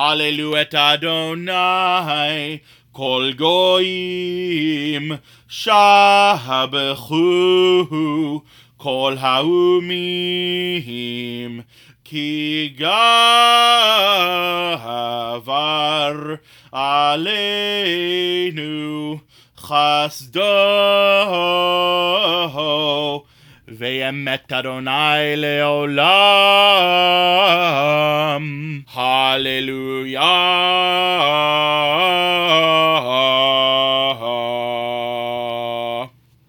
הללו את אדוני, כל גויים, שבחו כל האומים, כי גבר עלינו חסדו, ואמת אדוני לעולם. Hallelujah.